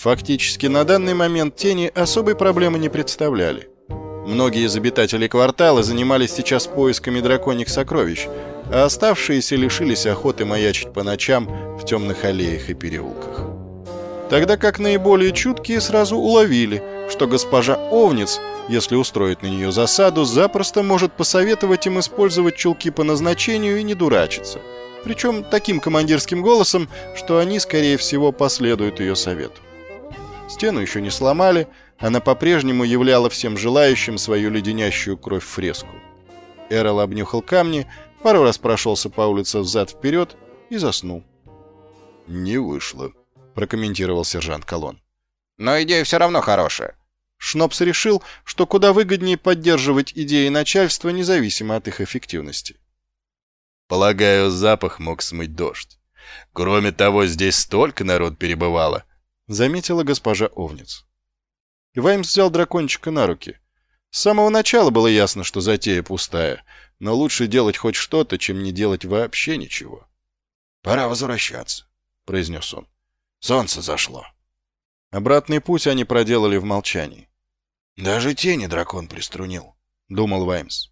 Фактически на данный момент тени особой проблемы не представляли. Многие из обитателей квартала занимались сейчас поисками драконьих сокровищ, а оставшиеся лишились охоты маячить по ночам в темных аллеях и переулках. Тогда как наиболее чуткие сразу уловили, что госпожа Овниц, если устроить на нее засаду, запросто может посоветовать им использовать чулки по назначению и не дурачиться. Причем таким командирским голосом, что они, скорее всего, последуют ее совету. Стену еще не сломали, она по-прежнему являла всем желающим свою леденящую кровь фреску. Эрол обнюхал камни, пару раз прошелся по улице взад-вперед и заснул. «Не вышло», — прокомментировал сержант Колон. «Но идея все равно хорошая». Шнопс решил, что куда выгоднее поддерживать идеи начальства, независимо от их эффективности. «Полагаю, запах мог смыть дождь. Кроме того, здесь столько народ перебывало», — заметила госпожа Овниц. Ваймс взял дракончика на руки. С самого начала было ясно, что затея пустая, но лучше делать хоть что-то, чем не делать вообще ничего. «Пора возвращаться», — произнес он. «Солнце зашло». Обратный путь они проделали в молчании. «Даже тени дракон приструнил», — думал Ваймс.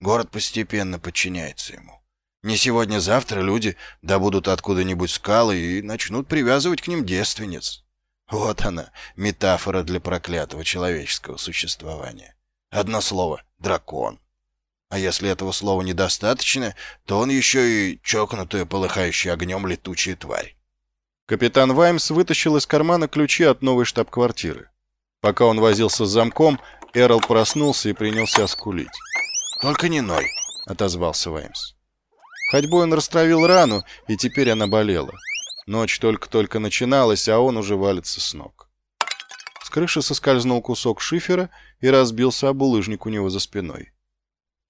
«Город постепенно подчиняется ему. Не сегодня-завтра люди добудут откуда-нибудь скалы и начнут привязывать к ним девственниц. Вот она, метафора для проклятого человеческого существования. Одно слово — дракон. А если этого слова недостаточно, то он еще и чокнутая, полыхающая огнем летучая тварь. Капитан Ваймс вытащил из кармана ключи от новой штаб-квартиры. Пока он возился с замком, Эрл проснулся и принялся скулить. «Только не ной», — отозвался Ваймс. Ходьбой он растравил рану, и теперь она болела. Ночь только-только начиналась, а он уже валится с ног. С крыши соскользнул кусок шифера и разбился об улыжник у него за спиной.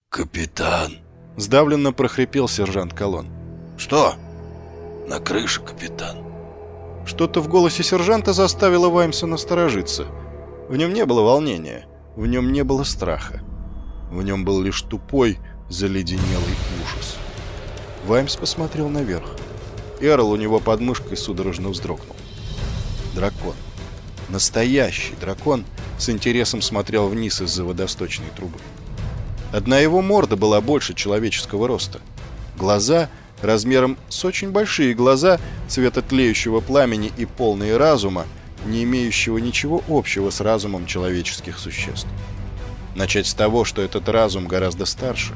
«Капитан!» — сдавленно прохрипел сержант Колон. «Что?» «На крыше, капитан». Что-то в голосе сержанта заставило Ваймса насторожиться. В нем не было волнения, в нем не было страха. В нем был лишь тупой, заледенелый ужас. Ваймс посмотрел наверх. Эрл у него под мышкой судорожно вздрогнул. Дракон. Настоящий дракон с интересом смотрел вниз из-за водосточной трубы. Одна его морда была больше человеческого роста. Глаза размером с очень большие глаза цвета тлеющего пламени и полные разума, не имеющего ничего общего с разумом человеческих существ. Начать с того, что этот разум гораздо старше.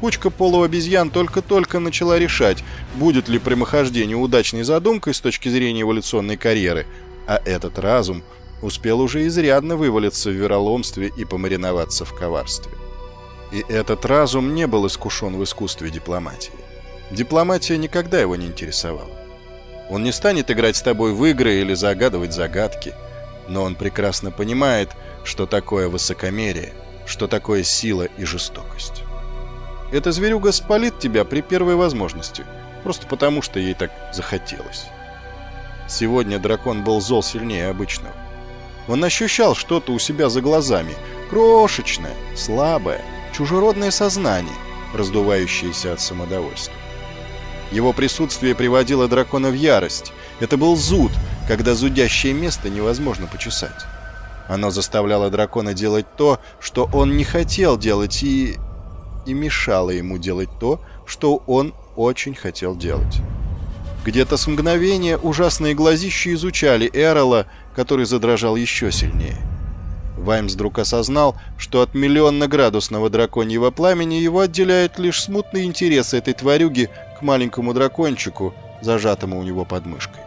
Кучка полуобезьян только-только начала решать, будет ли прямохождение удачной задумкой с точки зрения эволюционной карьеры, а этот разум успел уже изрядно вывалиться в вероломстве и помариноваться в коварстве. И этот разум не был искушен в искусстве дипломатии. Дипломатия никогда его не интересовала. Он не станет играть с тобой в игры или загадывать загадки, но он прекрасно понимает, что такое высокомерие, что такое сила и жестокость. Эта зверюга спалит тебя при первой возможности, просто потому, что ей так захотелось. Сегодня дракон был зол сильнее обычного. Он ощущал что-то у себя за глазами, крошечное, слабое, чужеродное сознание, раздувающееся от самодовольства. Его присутствие приводило дракона в ярость. Это был зуд, когда зудящее место невозможно почесать. Оно заставляло дракона делать то, что он не хотел делать, и... и мешало ему делать то, что он очень хотел делать. Где-то с мгновения ужасные глазища изучали Эрола, который задрожал еще сильнее. Ваймс вдруг осознал, что от миллионно-градусного драконьего пламени его отделяет лишь смутный интерес этой тварюги к маленькому дракончику, зажатому у него под мышкой.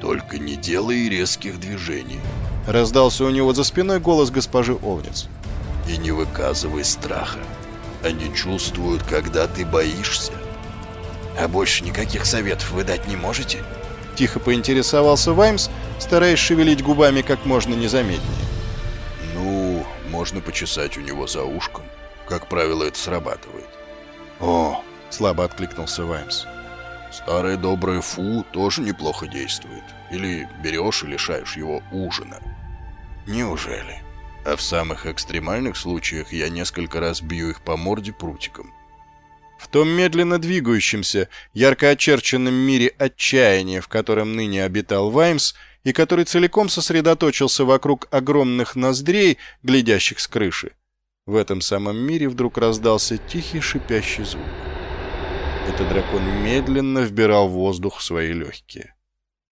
«Только не делай резких движений», — раздался у него за спиной голос госпожи Овниц. «И не выказывай страха. Они чувствуют, когда ты боишься». «А больше никаких советов вы дать не можете?» Тихо поинтересовался Ваймс, стараясь шевелить губами как можно незаметнее. «Ну, можно почесать у него за ушком. Как правило, это срабатывает». «О!» — слабо откликнулся Ваймс. «Старое доброе фу тоже неплохо действует. Или берешь и лишаешь его ужина». «Неужели?» А в самых экстремальных случаях я несколько раз бью их по морде прутиком. В том медленно двигающемся, ярко очерченном мире отчаяния, в котором ныне обитал Ваймс, и который целиком сосредоточился вокруг огромных ноздрей, глядящих с крыши, в этом самом мире вдруг раздался тихий шипящий звук. Этот дракон медленно вбирал воздух в свои легкие.